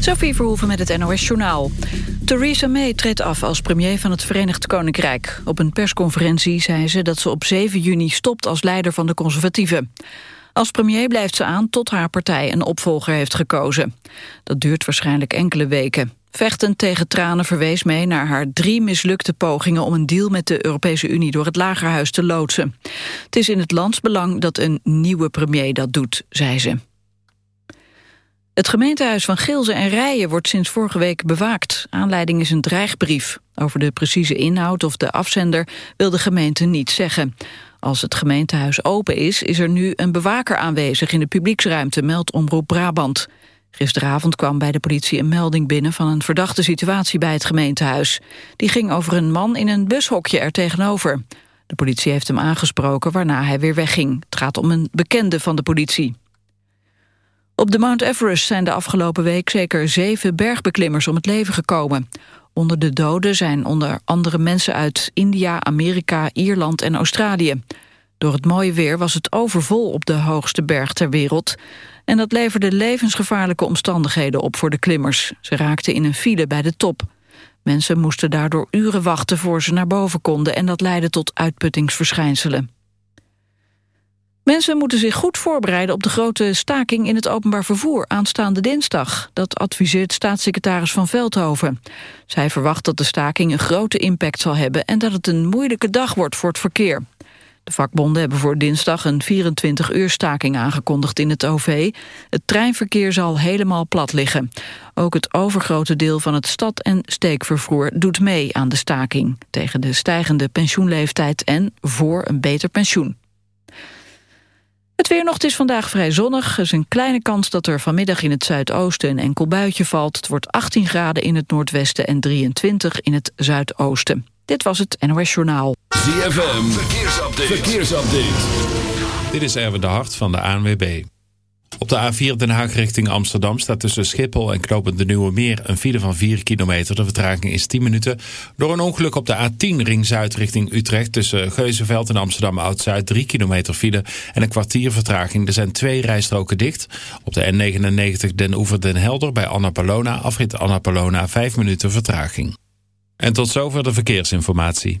Sophie Verhoeven met het NOS-journaal. Theresa May treedt af als premier van het Verenigd Koninkrijk. Op een persconferentie zei ze dat ze op 7 juni stopt als leider van de conservatieven. Als premier blijft ze aan tot haar partij een opvolger heeft gekozen. Dat duurt waarschijnlijk enkele weken. Vechtend tegen tranen verwees May naar haar drie mislukte pogingen... om een deal met de Europese Unie door het Lagerhuis te loodsen. Het is in het landsbelang dat een nieuwe premier dat doet, zei ze. Het gemeentehuis van Geelze en Rijen wordt sinds vorige week bewaakt. Aanleiding is een dreigbrief. Over de precieze inhoud of de afzender wil de gemeente niet zeggen. Als het gemeentehuis open is, is er nu een bewaker aanwezig in de publieksruimte, meldt Omroep Brabant. Gisteravond kwam bij de politie een melding binnen van een verdachte situatie bij het gemeentehuis. Die ging over een man in een bushokje er tegenover. De politie heeft hem aangesproken waarna hij weer wegging. Het gaat om een bekende van de politie. Op de Mount Everest zijn de afgelopen week zeker zeven bergbeklimmers om het leven gekomen. Onder de doden zijn onder andere mensen uit India, Amerika, Ierland en Australië. Door het mooie weer was het overvol op de hoogste berg ter wereld. En dat leverde levensgevaarlijke omstandigheden op voor de klimmers. Ze raakten in een file bij de top. Mensen moesten daardoor uren wachten voor ze naar boven konden... en dat leidde tot uitputtingsverschijnselen. Mensen moeten zich goed voorbereiden op de grote staking in het openbaar vervoer aanstaande dinsdag. Dat adviseert staatssecretaris Van Veldhoven. Zij verwacht dat de staking een grote impact zal hebben en dat het een moeilijke dag wordt voor het verkeer. De vakbonden hebben voor dinsdag een 24-uur staking aangekondigd in het OV. Het treinverkeer zal helemaal plat liggen. Ook het overgrote deel van het stad- en steekvervoer doet mee aan de staking... tegen de stijgende pensioenleeftijd en voor een beter pensioen. Het weer nog, het is vandaag vrij zonnig. Er is een kleine kans dat er vanmiddag in het zuidoosten een enkel buitje valt. Het wordt 18 graden in het noordwesten en 23 in het zuidoosten. Dit was het NOS Journaal. ZFM, verkeersupdate. verkeersupdate. Dit is Erwin de Hart van de ANWB. Op de A4 Den Haag richting Amsterdam staat tussen Schiphol en Knopend de Nieuwe Meer een file van 4 kilometer. De vertraging is 10 minuten. Door een ongeluk op de A10 ring Zuid richting Utrecht tussen Geuzenveld en Amsterdam Oud-Zuid 3 kilometer file en een kwartier vertraging. Er zijn twee rijstroken dicht. Op de N99 Den Oever Den Helder bij Annapolona afrit Annapolona 5 minuten vertraging. En tot zover de verkeersinformatie.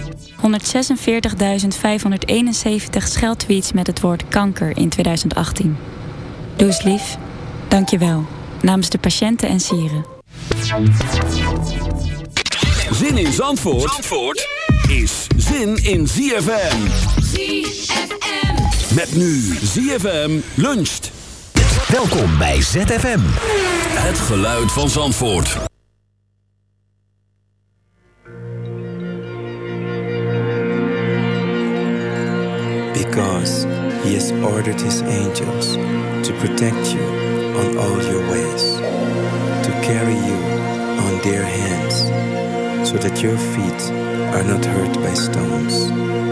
146.571 scheldtweets met het woord kanker in 2018. Doe eens lief. Dank je wel. Namens de patiënten en sieren. Zin in Zandvoort, Zandvoort is zin in ZFM. ZFM. Met nu ZFM luncht. Welkom bij ZFM. Het geluid van Zandvoort. Because he has ordered his angels to protect you on all your ways, to carry you on their hands, so that your feet are not hurt by stones.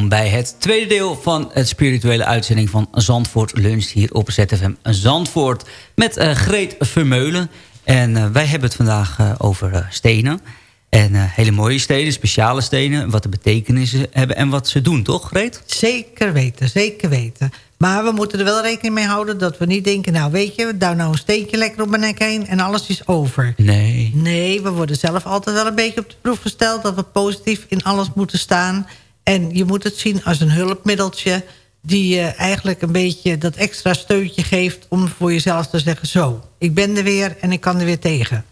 Welkom bij het tweede deel van het spirituele uitzending van Zandvoort Lunch hier op ZFM Zandvoort met eh, Greet Vermeulen. En eh, wij hebben het vandaag eh, over stenen. En hele mooie stenen, speciale stenen, wat de betekenissen hebben en wat ze doen, toch Greet? Zeker weten, zeker weten. Maar we moeten er wel rekening mee houden dat we niet denken... nou weet je, duw nou een steentje lekker op mijn nek heen en alles is over. Nee. Nee, we worden zelf altijd wel een beetje op de proef gesteld... dat we positief in alles moeten staan. En je moet het zien als een hulpmiddeltje... die je eigenlijk een beetje dat extra steuntje geeft... om voor jezelf te zeggen, zo, ik ben er weer en ik kan er weer tegen.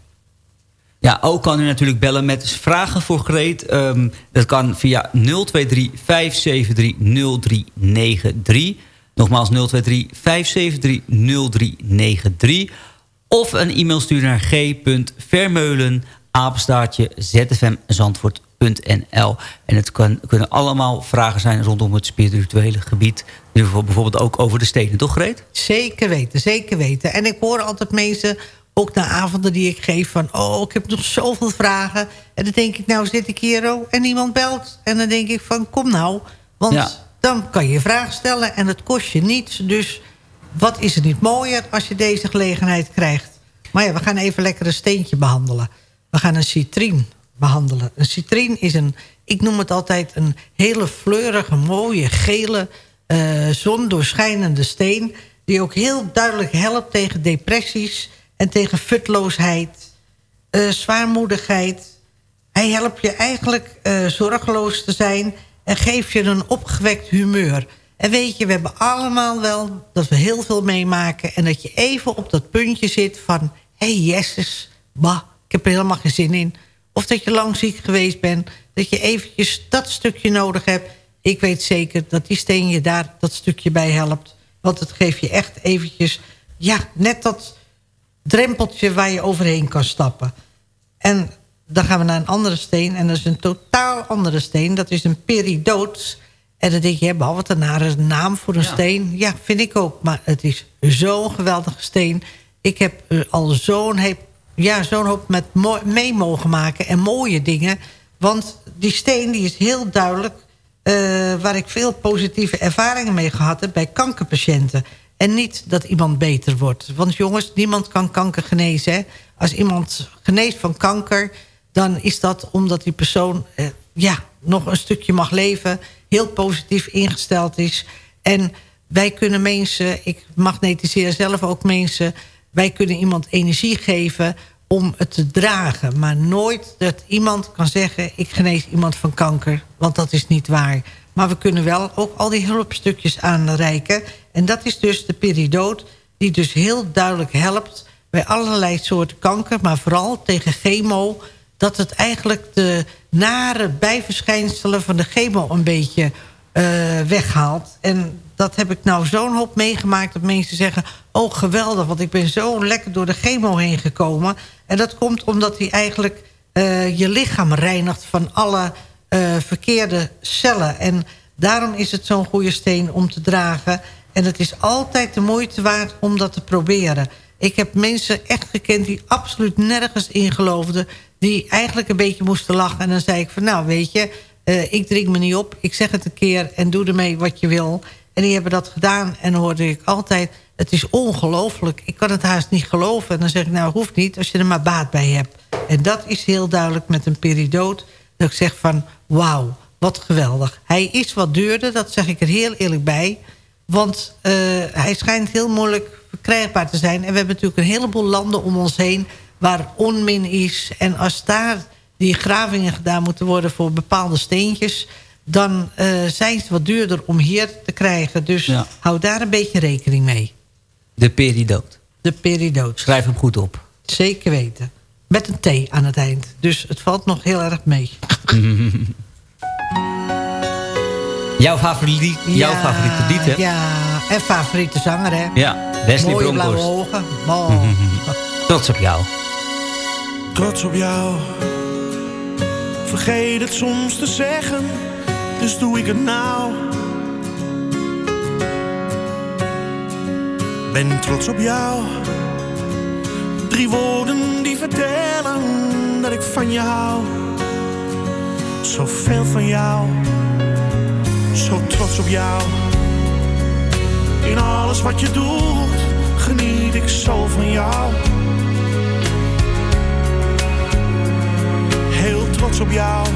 Ja, ook kan u natuurlijk bellen met vragen voor Greet. Ehm, dat kan via 023 573 0393. Nogmaals 023 573 0393. Of een e-mail sturen naar g.vermeulen apenstaartje zfmzandvoort.nl. En het kan, kunnen allemaal vragen zijn rondom het spirituele gebied. Bijvoorbeeld ook over de stenen, toch Greet? Zeker weten, zeker weten. En ik hoor altijd mensen, ook na avonden die ik geef... van, oh, ik heb nog zoveel vragen. En dan denk ik, nou zit ik hier oh, en iemand belt. En dan denk ik van, kom nou. Want Ja. dan kan je vraag stellen en het kost je niets. Dus wat is er niet mooier als je deze gelegenheid krijgt? Maar ja, we gaan even lekker een steentje behandelen. We gaan een citrien behandelen. Een citrien is een, ik noem het altijd... een hele fleurige, mooie, gele, eh zondoorschijnende steen... die ook heel duidelijk helpt tegen depressies... en tegen futloosheid, eh, zwaarmoedigheid. Hij helpt je eigenlijk eh, zorgeloos te zijn... en geeft je een opgewekt humeur. En weet je, we hebben allemaal wel dat we heel veel meemaken... en dat je even op dat puntje zit van... hé, hey, bah, ik heb er helemaal geen zin in. Of dat je lang ziek geweest bent... dat je eventjes dat stukje nodig hebt. Ik weet zeker dat die steen je daar dat stukje bij helpt. Want het geeft je echt eventjes... ja, net dat drempeltje waar je overheen kan stappen. En dan gaan we naar een andere steen. En dat is een totaal andere steen. Dat is een peridoots. En dan denk je, ja, wat een nare naam voor een steen. Ja, vind ik ook. Maar het is zo'n geweldige steen. Ik heb al zo'n heep- ja, zo'n hoop met mee mogen maken. En mooie dingen. Want die steen die is heel duidelijk... eh, waar ik veel positieve ervaringen mee gehad heb... bij kankerpatiënten. En niet dat iemand beter wordt. Want jongens, niemand kan kanker genezen. Hè? Als iemand geneest van kanker... dan is dat omdat die persoon eh, ja, nog een stukje mag leven... heel positief ingesteld is. En wij kunnen mensen... ik magnetiseer zelf ook mensen... wij kunnen iemand energie geven om het te dragen. Maar nooit dat iemand kan zeggen... ik genees iemand van kanker, want dat is niet waar. Maar we kunnen wel ook al die hulpstukjes aanreiken. En dat is dus de peridoot... die dus heel duidelijk helpt bij allerlei soorten kanker... maar vooral tegen chemo... dat het eigenlijk de nare bijverschijnselen van de chemo... een beetje eh, weghaalt. En dat heb ik nou zo'n hoop meegemaakt... dat mensen zeggen, oh geweldig... want ik ben zo lekker door de chemo heen gekomen. En dat komt omdat hij eigenlijk eh, je lichaam reinigt... van alle eh, verkeerde cellen. En daarom is het zo'n goede steen om te dragen. En het is altijd de moeite waard om dat te proberen. Ik heb mensen echt gekend die absoluut nergens in geloofden... die eigenlijk een beetje moesten lachen. En dan zei ik van, nou weet je, eh, ik drink me niet op. Ik zeg het een keer en doe ermee wat je wil. En die hebben dat gedaan. En hoorde ik altijd, het is ongelooflijk. Ik kan het haast niet geloven. En dan zeg ik, nou hoeft niet als je er maar baat bij hebt. En dat is heel duidelijk met een peridoot. Dat ik zeg van, wauw, wat geweldig. Hij is wat duurder, dat zeg ik er heel eerlijk bij. Want eh, hij schijnt heel moeilijk verkrijgbaar te zijn. En we hebben natuurlijk een heleboel landen om ons heen... waar onmin is. En als daar die gravingen gedaan moeten worden voor bepaalde steentjes... dan eh, zijn ze wat duurder om hier te krijgen. Dus Ja. hou daar een beetje rekening mee. De peridoot. De peridoot. Schrijf hem goed op. Zeker weten. Met een T aan het eind. Dus het valt nog heel erg mee. jouw, favoriet, jouw Ja, favoriete lied, hè? Ja, en favoriete zanger, hè? Ja, Wesley Mooie Bronkhorst. blauwe ogen. Oh. Trots op jou. Trots op jou. Vergeet het soms te zeggen, dus doe ik het nou. Ben trots op jou. Drie woorden die vertellen dat ik van je hou. Zoveel van jou. Zo trots op jou. In alles wat je doet, geniet ik zo van jou. Heel trots op jou.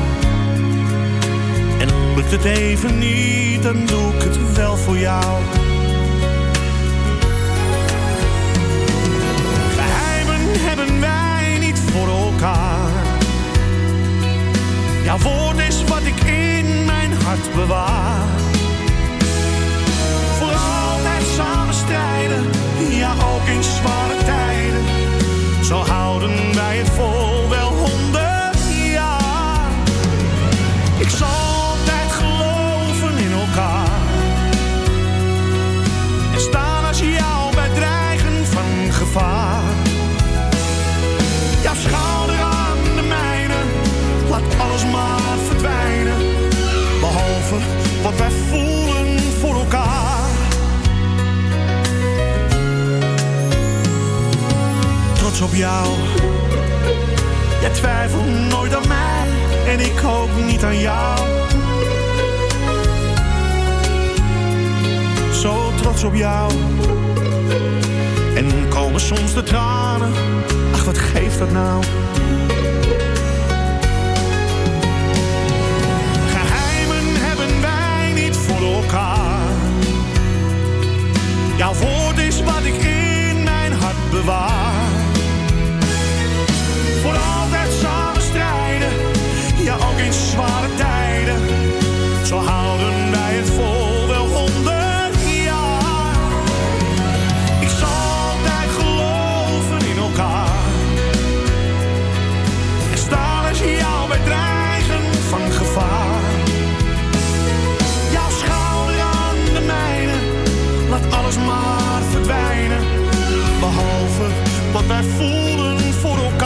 En lukt het even niet, dan doe ik het wel voor jou. Jouw woord is wat ik in mijn hart bewaar. Voor altijd samen strijden, ja ook in zware tijden. Zo houden wij het vol wel jou. Jij twijfelt nooit aan mij en ik hoop niet aan jou. Zo trots op jou. En komen soms de tranen, ach wat geeft dat nou? Geheimen hebben wij niet voor elkaar. Jouw woord is wat ik in mijn hart bewaar. ja ook in zware tijden. Zo houden wij het vol wel honderd jaar. Ik zal altijd geloven in elkaar. En staan als jouw bij dreigen van gevaar. Jouw schouder aan de mijne, laat alles maar verdwijnen. Behalve wat wij voelen voor elkaar.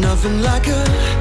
nothing like a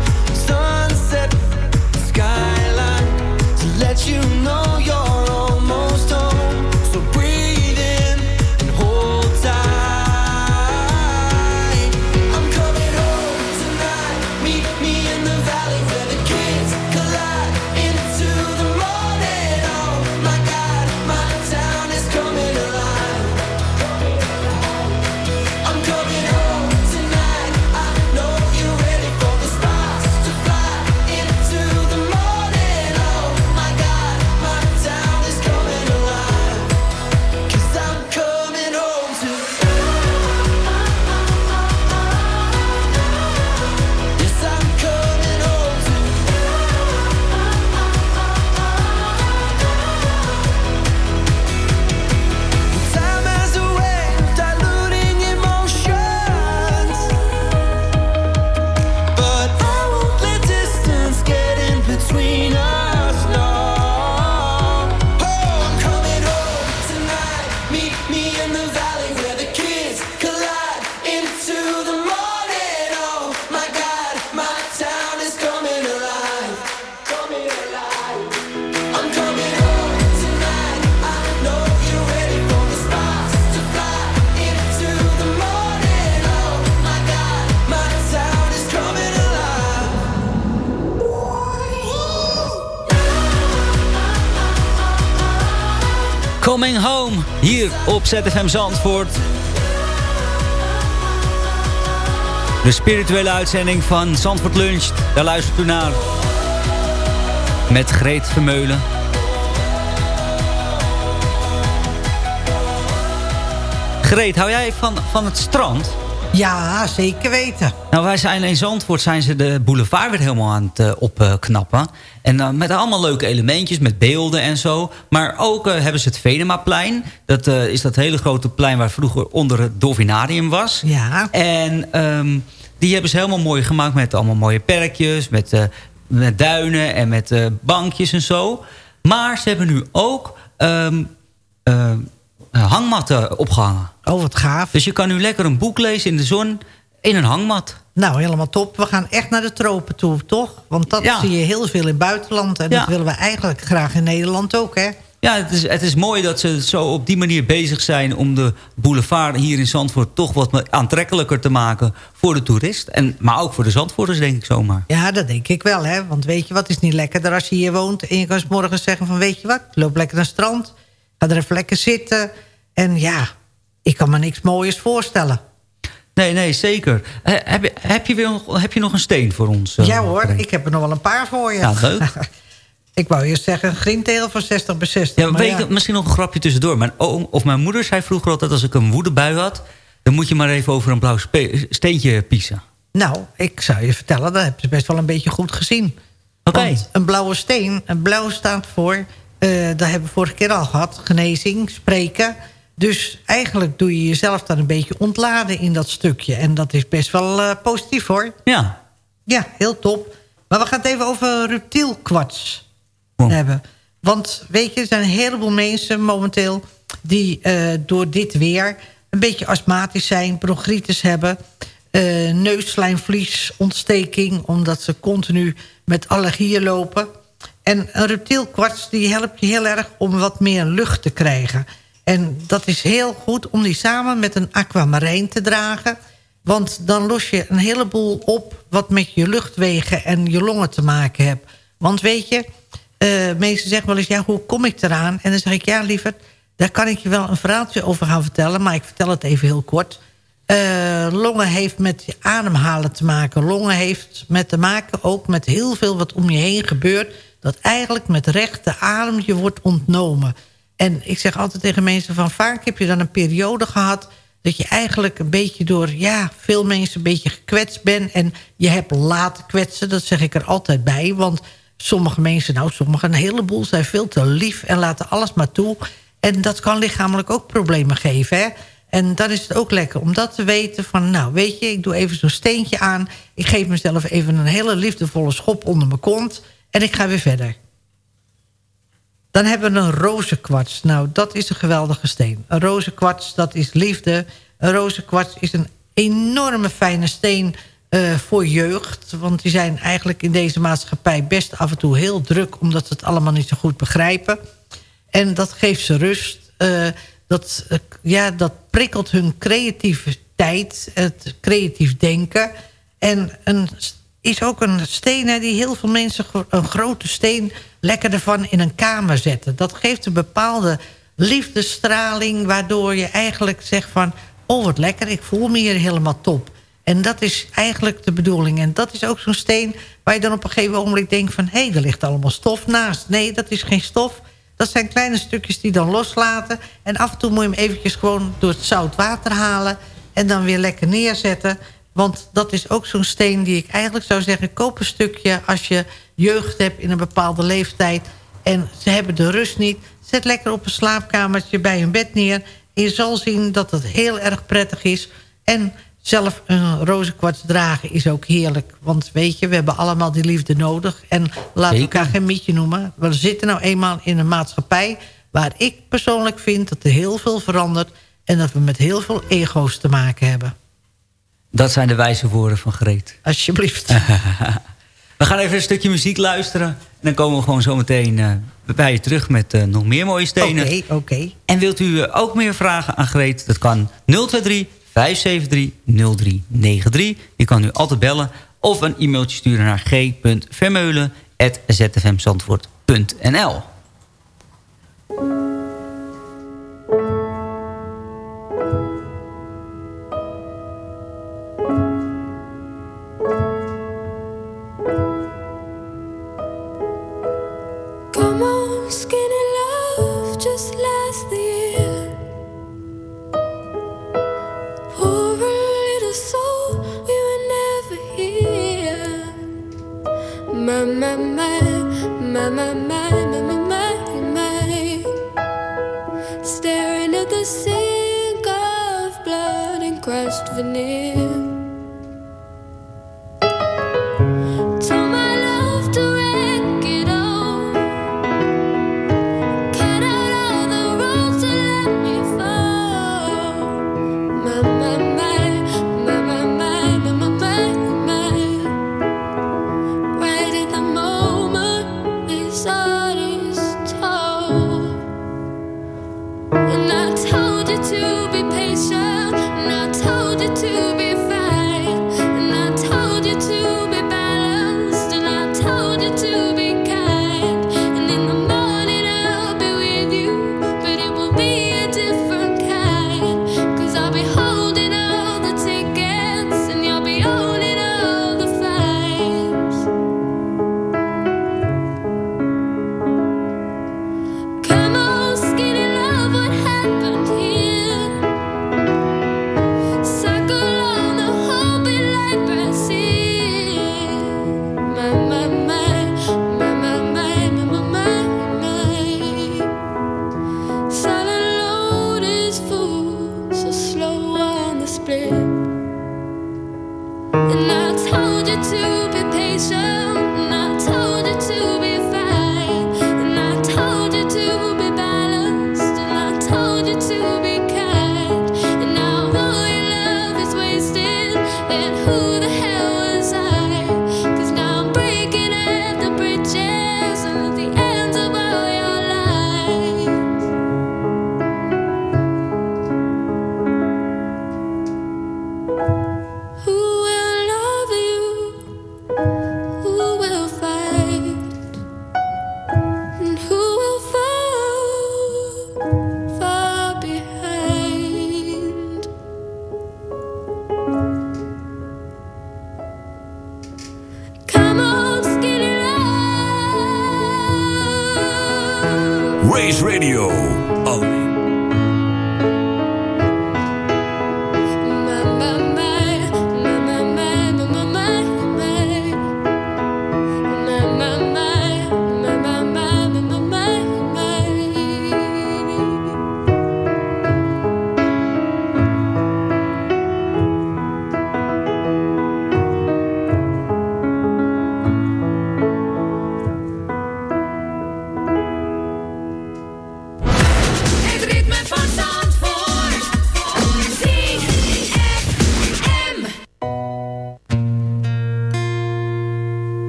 op ZFM Zandvoort. De spirituele uitzending van Zandvoort Lunch, daar luistert u naar. Met Greet Vermeulen. Greet, hou jij van, van het strand? Ja, zeker weten. Nou, wij zijn in Zandvoort zijn ze de boulevard weer helemaal aan het uh, opknappen. En uh, met allemaal leuke elementjes, met beelden en zo. Maar ook uh, hebben ze het Venemaplein. Dat is dat hele grote plein waar vroeger onder het Dolfinarium was. Ja. En um, die hebben ze helemaal mooi gemaakt met allemaal mooie perkjes, met, met duinen en met bankjes en zo. Maar ze hebben nu ook um, hangmatten opgehangen. Oh, wat gaaf. Dus je kan nu lekker een boek lezen in de zon in een hangmat. Nou, helemaal top. We gaan echt naar de tropen toe, toch? Want dat ja. zie je heel veel in het buitenland. En ja. dat willen we eigenlijk graag in Nederland ook, hè? Ja, het is, het is mooi dat ze zo op die manier bezig zijn... om de boulevard hier in Zandvoort toch wat aantrekkelijker te maken... voor de toerist, en, maar ook voor de Zandvoorters, denk ik zomaar. Ja, dat denk ik wel, hè. Want weet je wat, is niet lekkerder als je hier woont... en je kan morgen zeggen van, weet je wat, loop lekker naar het strand... ga er even lekker zitten... En ja, ik kan me niks mooiers voorstellen. Nee, nee, zeker. Heb, je, heb, je weer, heb je nog een steen voor ons? Uh, ja hoor, ik heb er nog wel een paar voor je. Ja, leuk. ik wou eerst zeggen, een van 60 bij 60. Ja, weet ja. Je, misschien nog een grapje tussendoor. Mijn oom of mijn moeder zei vroeger altijd... als ik een woedebui had... dan moet je maar even over een blauw steentje piezen. Nou, ik zou je vertellen, dat heb je best wel een beetje goed gezien. Oké. Okay. Een blauwe steen, een blauw staat voor... Uh, dat hebben we vorige keer al gehad. Genezing, spreken... Dus eigenlijk doe je jezelf dan een beetje ontladen in dat stukje. En dat is best wel uh, positief hoor. Ja. Ja, heel top. Maar we gaan het even over reptielkwarts oh. hebben. Want weet je, er zijn een heleboel mensen momenteel... die uh, door dit weer een beetje astmatisch zijn, bronchitis hebben... Uh, neuslijnvliesontsteking, omdat ze continu met allergieën lopen. En een reptielkwarts die helpt je heel erg om wat meer lucht te krijgen... En dat is heel goed om die samen met een aquamarijn te dragen. Want dan los je een heleboel op wat met je luchtwegen en je longen te maken hebt. Want weet je, uh, mensen zeggen wel eens, ja, hoe kom ik eraan? En dan zeg ik, ja, liever, daar kan ik je wel een verhaaltje over gaan vertellen. Maar ik vertel het even heel kort. Uh, longen heeft met je ademhalen te maken. Longen heeft met te maken ook met heel veel wat om je heen gebeurt... dat eigenlijk met rechte adem je wordt ontnomen... En ik zeg altijd tegen mensen van vaak heb je dan een periode gehad... dat je eigenlijk een beetje door ja, veel mensen een beetje gekwetst bent... en je hebt laten kwetsen, dat zeg ik er altijd bij. Want sommige mensen, nou sommige, een heleboel zijn veel te lief... en laten alles maar toe. En dat kan lichamelijk ook problemen geven, hè? En dan is het ook lekker om dat te weten van... nou, weet je, ik doe even zo'n steentje aan. Ik geef mezelf even een hele liefdevolle schop onder mijn kont... en ik ga weer verder. Dan hebben we een rozenkwarts. Nou, dat is een geweldige steen. Een rozenkwarts, dat is liefde. Een rozenkwarts is een enorme fijne steen uh, voor jeugd. Want die zijn eigenlijk in deze maatschappij best af en toe heel druk... omdat ze het allemaal niet zo goed begrijpen. En dat geeft ze rust. Uh, dat, uh, ja, dat prikkelt hun creativiteit, het creatief denken. En een, is ook een steen hè, die heel veel mensen... een grote steen lekker ervan in een kamer zetten. Dat geeft een bepaalde liefdestraling... waardoor je eigenlijk zegt van... oh, wat lekker, ik voel me hier helemaal top. En dat is eigenlijk de bedoeling. En dat is ook zo'n steen waar je dan op een gegeven moment denkt van... hé, hey, er ligt allemaal stof naast. Nee, dat is geen stof. Dat zijn kleine stukjes die dan loslaten. En af en toe moet je hem eventjes gewoon door het zout water halen... en dan weer lekker neerzetten... Want dat is ook zo'n steen die ik eigenlijk zou zeggen... koop een stukje als je jeugd hebt in een bepaalde leeftijd... en ze hebben de rust niet. Zet lekker op een slaapkamertje bij hun bed neer. En je zal zien dat het heel erg prettig is. En zelf een rozenkwarts dragen is ook heerlijk. Want weet je, we hebben allemaal die liefde nodig. En laten we elkaar geen mietje noemen. We zitten nou eenmaal in een maatschappij... waar ik persoonlijk vind dat er heel veel verandert... en dat we met heel veel ego's te maken hebben. Dat zijn de wijze woorden van Greet. Alsjeblieft. we gaan even een stukje muziek luisteren. En dan komen we gewoon zo meteen uh, bij je terug met uh, nog meer mooie stenen. Oké, okay, oké. Okay. En wilt u uh, ook meer vragen aan Greet? Dat kan 023 573 0393. Je kan nu altijd bellen of een e-mailtje sturen naar g.vermeulen.zfmzandvoort.nl Race Radio.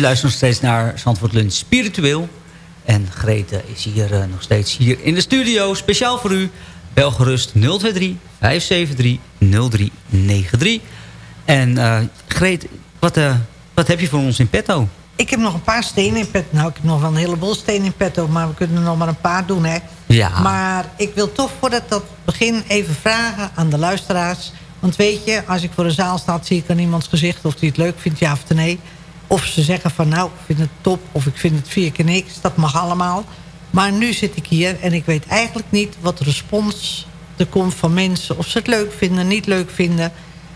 U luistert nog steeds naar Zandvoort Lunch Spiritueel. En Grete is hier eh, nog steeds hier in de studio. Speciaal voor u. Bel gerust 023 573 0393. En eh Greet, wat, eh, wat heb je voor ons in petto? Ik heb nog een paar stenen in petto. Nou, ik heb nog wel een heleboel stenen in petto. Maar we kunnen er nog maar een paar doen, hè. Ja. Maar ik wil toch voordat dat begin even vragen aan de luisteraars. Want weet je, als ik voor een zaal sta... zie ik aan iemands gezicht of hij het leuk vindt, ja of nee. Of ze zeggen van nou, ik vind het top of ik vind het vier keer niks. Dat mag allemaal. Maar nu zit ik hier en ik weet eigenlijk niet... wat respons er komt van mensen. Of ze het leuk vinden, niet leuk vinden...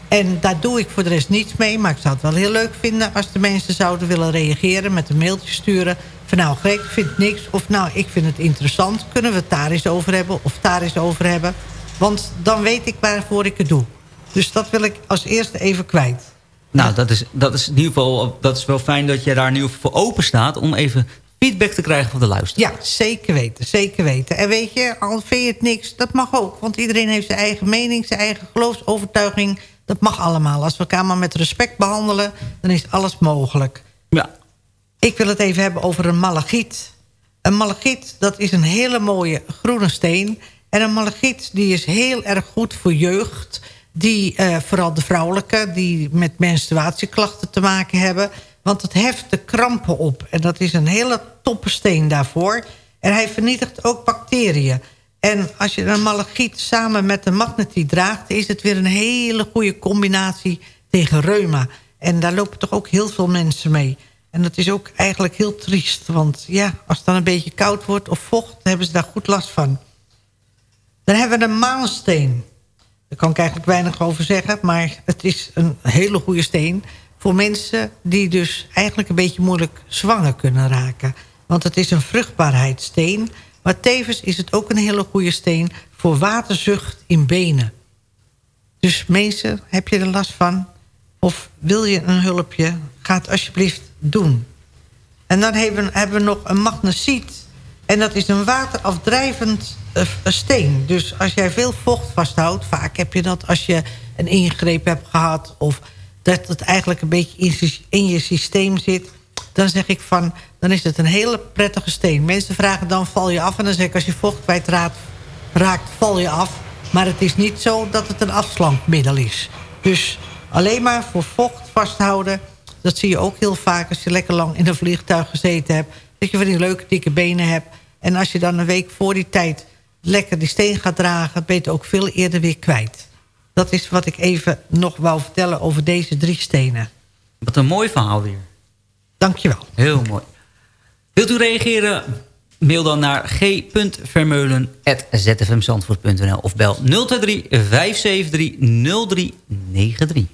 En daar doe ik voor de rest niets mee. Maar ik zou het wel heel leuk vinden als de mensen zouden willen reageren. Met een mailtje sturen. Van nou, ik vind niks. Of nou, ik vind het interessant. Kunnen we het daar eens over hebben? Of daar eens over hebben? Want dan weet ik waarvoor ik het doe. Dus dat wil ik als eerste even kwijt. Nou, dat is, dat is in ieder geval dat is wel fijn dat je daar geval voor open staat... om even feedback te krijgen van de luisteraar. Ja, zeker weten, zeker weten. En weet je, al vind je het niks, dat mag ook. Want iedereen heeft zijn eigen mening, zijn eigen geloofsovertuiging. Dat mag allemaal. Als we elkaar maar met respect behandelen, dan is alles mogelijk. Ja. Ik wil het even hebben over een malachiet. Een malachiet, dat is een hele mooie groene steen. En een malachiet, die is heel erg goed voor jeugd. Die, eh, vooral de vrouwelijke, die met menstruatieklachten te maken hebben. Want het heft de krampen op. En dat is een hele toppe steen daarvoor. En hij vernietigt ook bacteriën. En als je een malachiet samen met een magnetiet draagt... is het weer een hele goede combinatie tegen reuma. En daar lopen toch ook heel veel mensen mee. En dat is ook eigenlijk heel triest. Want ja, als het dan een beetje koud wordt of vocht... hebben ze daar goed last van. Dan hebben we een maansteen. Daar kan ik eigenlijk weinig over zeggen. Maar het is een hele goede steen voor mensen die dus eigenlijk een beetje moeilijk zwanger kunnen raken. Want het is een vruchtbaarheidssteen. Maar tevens is het ook een hele goede steen voor waterzucht in benen. Dus mensen, heb je er last van? Of wil je een hulpje? Ga het alsjeblieft doen. En dan hebben, we nog een magnesiet. En dat is een waterafdrijvend steen. Dus als jij veel vocht vasthoudt... vaak heb je dat als je een ingreep hebt gehad... of dat het eigenlijk een beetje in, je systeem zit... dan zeg ik van, dan is het een hele prettige steen. Mensen vragen dan, val je af? En dan zeg ik, als je vocht kwijtraakt, raakt, val je af. Maar het is niet zo dat het een afslankmiddel is. Dus alleen maar voor vocht vasthouden... dat zie je ook heel vaak als je lekker lang in een vliegtuig gezeten hebt... dat je van die leuke dikke benen hebt. En als je dan een week voor die tijd lekker die steen gaat dragen... ben je het ook veel eerder weer kwijt. Dat is wat ik even nog wou vertellen over deze drie stenen. Wat een mooi verhaal weer. Dankjewel. Heel mooi. Wilt u reageren? Mail dan naar g.vermeulen.zfmzandvoort.nl of bel 023 573 0393.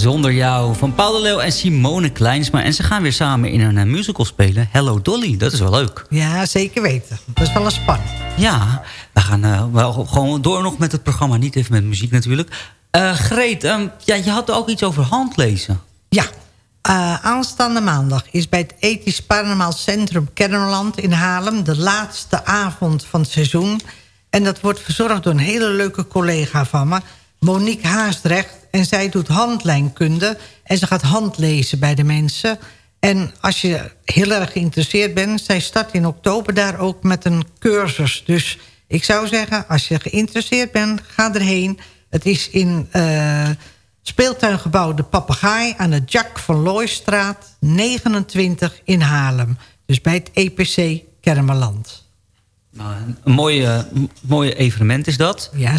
Zonder jou van Paul de Leeuw en Simone Kleinsma. En ze gaan weer samen in een eh, musical spelen. Hello Dolly, dat is wel leuk. Ja, zeker weten. Dat is wel een spanning. Ja, we gaan eh, wel gewoon door nog met het programma. Niet even met muziek natuurlijk. Eh, Greet, ehm, ja, je had ook iets over handlezen. Ja, aanstaande maandag is bij het Ethisch Paranormaal Centrum Kennemerland in Haarlem... de laatste avond van het seizoen. En dat wordt verzorgd door een hele leuke collega van me... Monique Haasdrecht. En zij doet handlijnkunde. En ze gaat handlezen bij de mensen. En als je heel erg geïnteresseerd bent... zij start in oktober daar ook met een cursus. Dus ik zou zeggen, als je geïnteresseerd bent, ga erheen. Het is in... eh, Speeltuingebouw De Papegaai aan de Jack van Looistraat 29 in Haarlem. Dus bij het EPC Kermeland. Nou, een mooi, evenement is dat. Ja,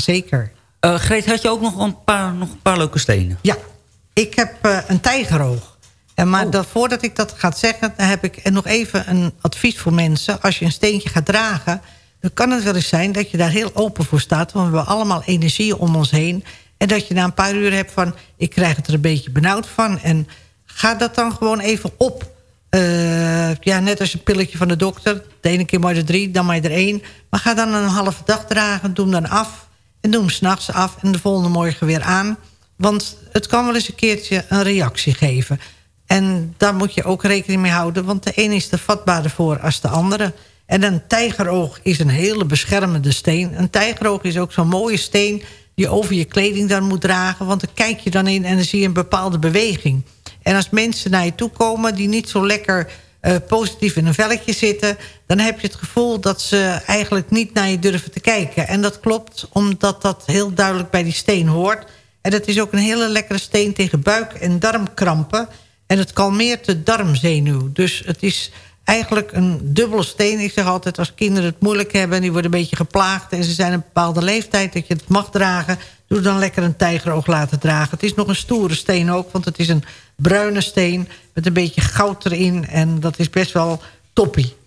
Eh, Greet, had je ook nog een paar, nog een paar leuke stenen? Ja, ik heb eh, een tijgeroog. En maar dat, voordat ik dat ga zeggen, dan heb ik nog even een advies voor mensen. Als je een steentje gaat dragen, dan kan het wel eens zijn dat je daar heel open voor staat. Want we hebben allemaal energie om ons heen. En dat je na een paar uur hebt van, ik krijg het er een beetje benauwd van. En ga dat dan gewoon even op. Eh, ja, net als een pilletje van de dokter. De ene keer maar er drie, dan maar er één. Maar ga dan een halve dag dragen, doe hem dan af. En doe hem s'nachts af en de volgende morgen weer aan. Want het kan wel eens een keertje een reactie geven. En daar moet je ook rekening mee houden. Want de een is er vatbaarder voor als de andere. En een tijgeroog is een hele beschermende steen. Een tijgeroog is ook zo'n mooie steen... die je over je kleding dan moet dragen. Want dan kijk je dan in en dan zie je een bepaalde beweging. En als mensen naar je toe komen... die niet zo lekker eh, positief in een velletje zitten... dan heb je het gevoel dat ze eigenlijk niet naar je durven te kijken. En dat klopt, omdat dat heel duidelijk bij die steen hoort. En dat is ook een hele lekkere steen tegen buik- en darmkrampen. En het kalmeert de darmzenuw. Dus het is eigenlijk een dubbele steen. Ik zeg altijd, als kinderen het moeilijk hebben... en die worden een beetje geplaagd... en ze zijn een bepaalde leeftijd dat je het mag dragen... doe dan lekker een tijgeroog laten dragen. Het is nog een stoere steen ook, want het is een bruine steen... met een beetje goud erin en dat is best wel toppie.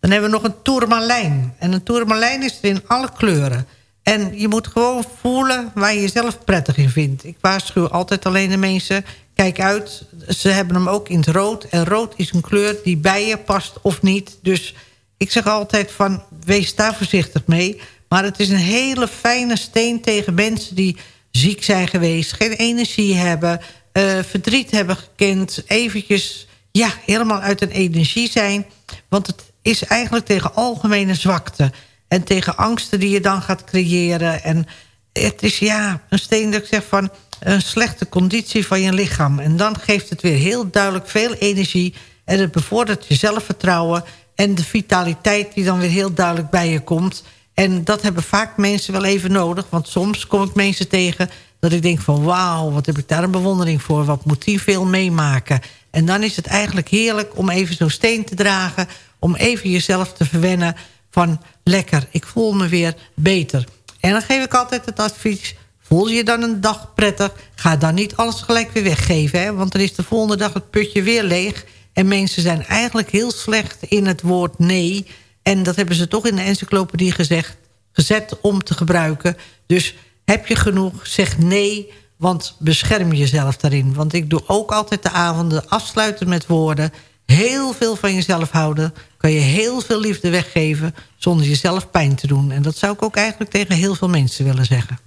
Dan hebben we nog een tourmalijn. En een tourmalijn is er in alle kleuren. En je moet gewoon voelen waar je jezelf prettig in vindt. Ik waarschuw altijd alleen de mensen... kijk uit. Ze hebben hem ook in het rood. En rood is een kleur die bij je past of niet. Dus ik zeg altijd van, wees daar voorzichtig mee. Maar het is een hele fijne steen tegen mensen die ziek zijn geweest... geen energie hebben, eh, verdriet hebben gekend... eventjes ja, helemaal uit een energie zijn. Want het is eigenlijk tegen algemene zwakte... en tegen angsten die je dan gaat creëren. En het is ja, een steen dat ik zeg van een slechte conditie van je lichaam. En dan geeft het weer heel duidelijk veel energie... en het bevordert je zelfvertrouwen... en de vitaliteit die dan weer heel duidelijk bij je komt... En dat hebben vaak mensen wel even nodig. Want soms kom ik mensen tegen dat ik denk van... wauw, wat heb ik daar een bewondering voor. Wat moet die veel meemaken. En dan is het eigenlijk heerlijk om even zo'n steen te dragen... om even jezelf te verwennen van... lekker, ik voel me weer beter. En dan geef ik altijd het advies... voel je dan een dag prettig... ga dan niet alles gelijk weer weggeven. Hè? Want dan is de volgende dag het putje weer leeg... en mensen zijn eigenlijk heel slecht in het woord nee... En dat hebben ze toch in de encyclopedie gezegd, gezet om te gebruiken. Dus heb je genoeg, zeg nee, want bescherm jezelf daarin. Want ik doe ook altijd de avonden afsluiten met woorden. Heel veel van jezelf houden. Kan je heel veel liefde weggeven zonder jezelf pijn te doen. En dat zou ik ook eigenlijk tegen heel veel mensen willen zeggen.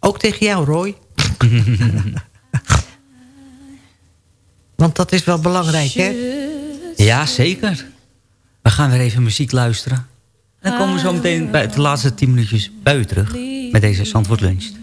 Ook tegen jou, Roy. Want dat is wel belangrijk, hè? Ja, zeker. We gaan weer even muziek luisteren. En dan komen we zo meteen bij de laatste 10 minuutjes u terug. Met deze Zandvoort Lunch.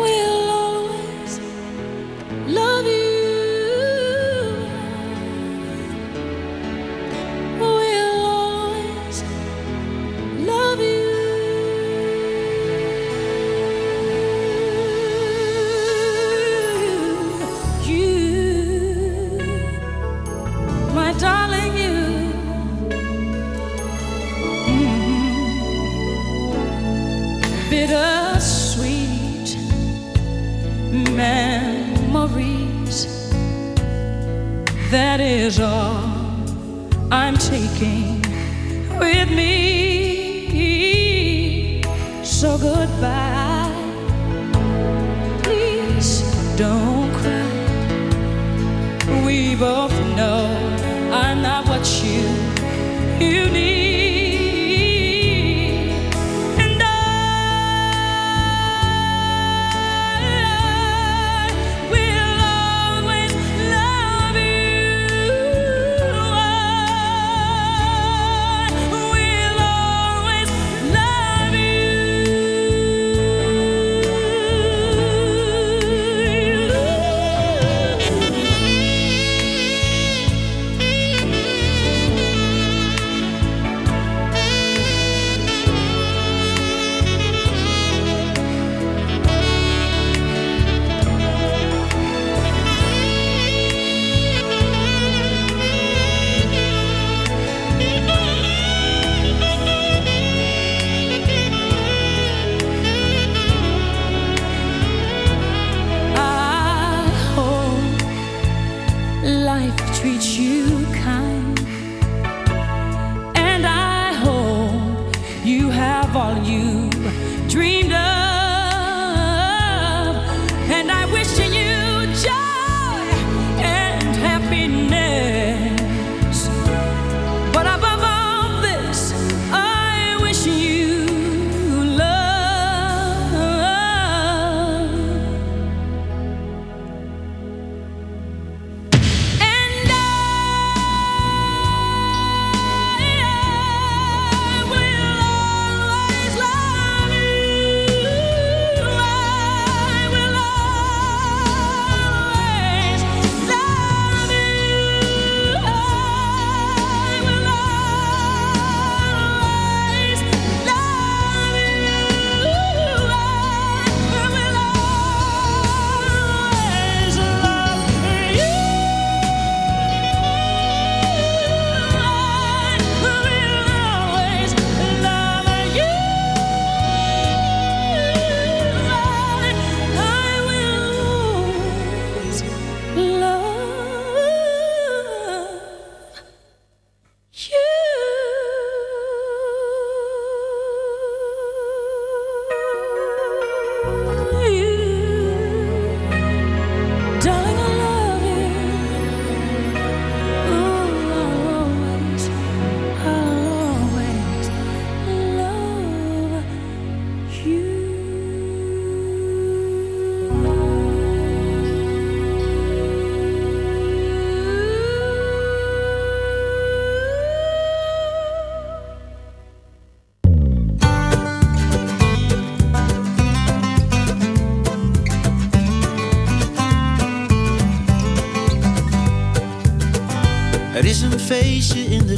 will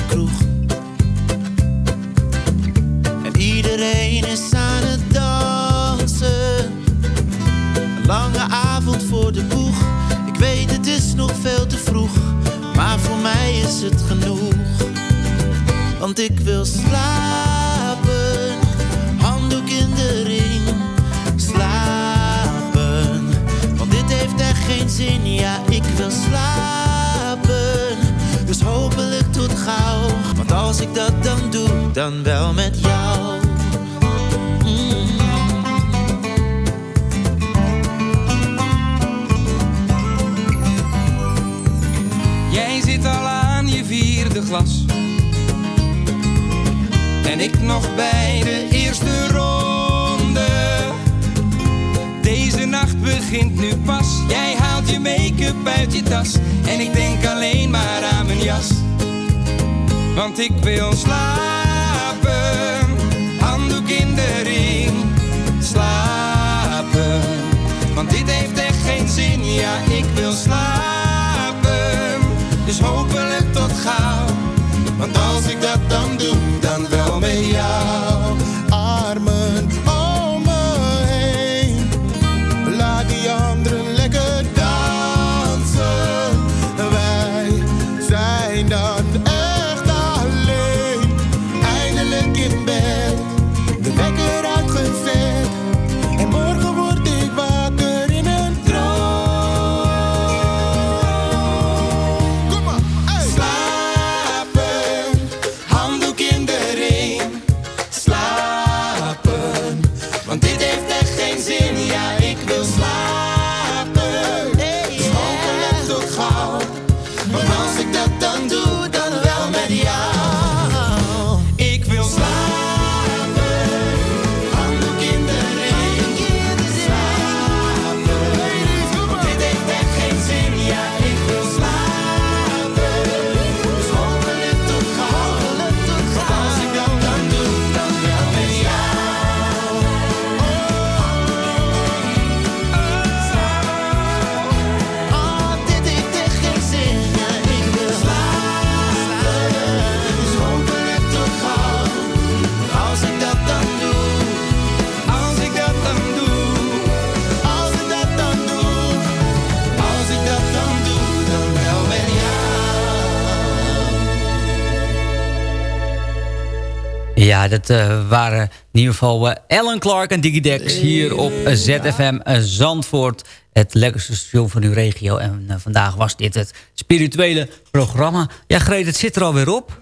kroeg. En iedereen is aan het dansen. Een lange avond voor de boeg. Ik weet het is nog veel te vroeg. Maar voor mij is het genoeg. Want ik wil slapen. Als ik dat dan doe, dan wel met jou. Mm. Jij zit al aan je vierde glas. En ik nog bij de eerste ronde. Deze nacht begint nu pas. Jij haalt je make-up uit je tas. En ik denk alleen maar. Want ik wil slapen. Handdoek in de ring. Slapen. Want dit heeft echt geen zin. Ja, ik wil slapen. Dat eh, waren in ieder geval eh, Alan Clark en Diggy Dex hier op ZFM eh, Zandvoort. Het lekkerste station van uw regio. En vandaag was dit het spirituele programma. Ja, Greet, het zit er alweer op.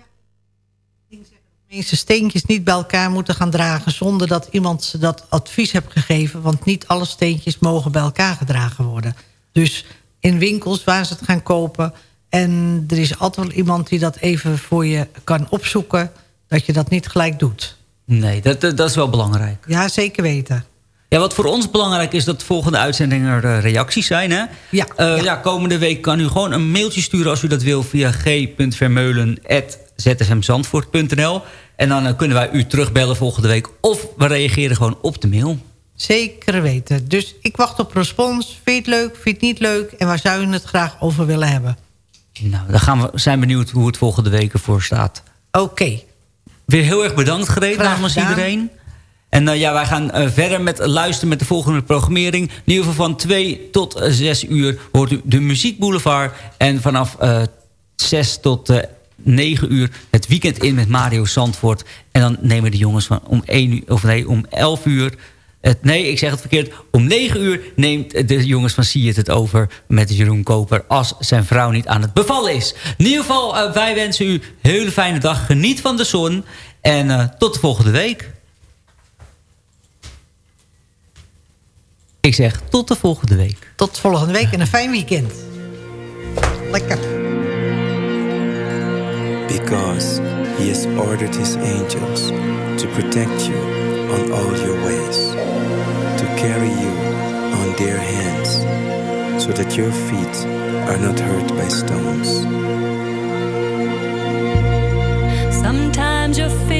mensen steentjes niet bij elkaar moeten gaan dragen... zonder dat iemand ze dat advies heeft gegeven. Want niet alle steentjes mogen bij elkaar gedragen worden. Dus in winkels waar ze het gaan kopen... en er is altijd wel iemand die dat even voor je kan opzoeken... dat je dat niet gelijk doet. Nee, dat, dat, is wel belangrijk. Ja, zeker weten. Ja, wat voor ons belangrijk is dat de volgende uitzending er eh, reacties zijn. Hè? Ja, Eh, ja. komende week kan u gewoon een mailtje sturen als u dat wil via g.vermeulen.zfmzandvoort.nl. En dan eh, kunnen wij u terugbellen volgende week. Of we reageren gewoon op de mail. Zeker weten. Dus ik wacht op respons. Vind je het leuk, vind je het niet leuk... en waar zou je het graag over willen hebben? Nou, dan gaan we, zijn benieuwd hoe het volgende week ervoor staat. Oké. Weer heel erg bedankt, Greet, Graag namens iedereen. En eh, ja, wij gaan eh, verder met luisteren met de volgende programmering. In ieder geval van 2 tot eh, 6 uur hoort u de Muziek Boulevard. En vanaf eh 6 tot eh 9 uur het weekend in met Mario Zandvoort. En dan nemen de jongens van om 1 uur, of nee, om 11 uur... Het, nee, ik zeg het verkeerd. Om 9 uur neemt de jongens van Zie het het over met Jeroen Koper... als zijn vrouw niet aan het bevallen is. In ieder geval, eh, wij wensen u een hele fijne dag. Geniet van de zon. En eh, tot de volgende week. Ik zeg tot de volgende week. Tot volgende week en een fijn weekend. Lekker. Because he has ordered his angels to protect you on all your ways, carry you on their hands, so that your feet are not hurt by stones. Sometimes you're feeling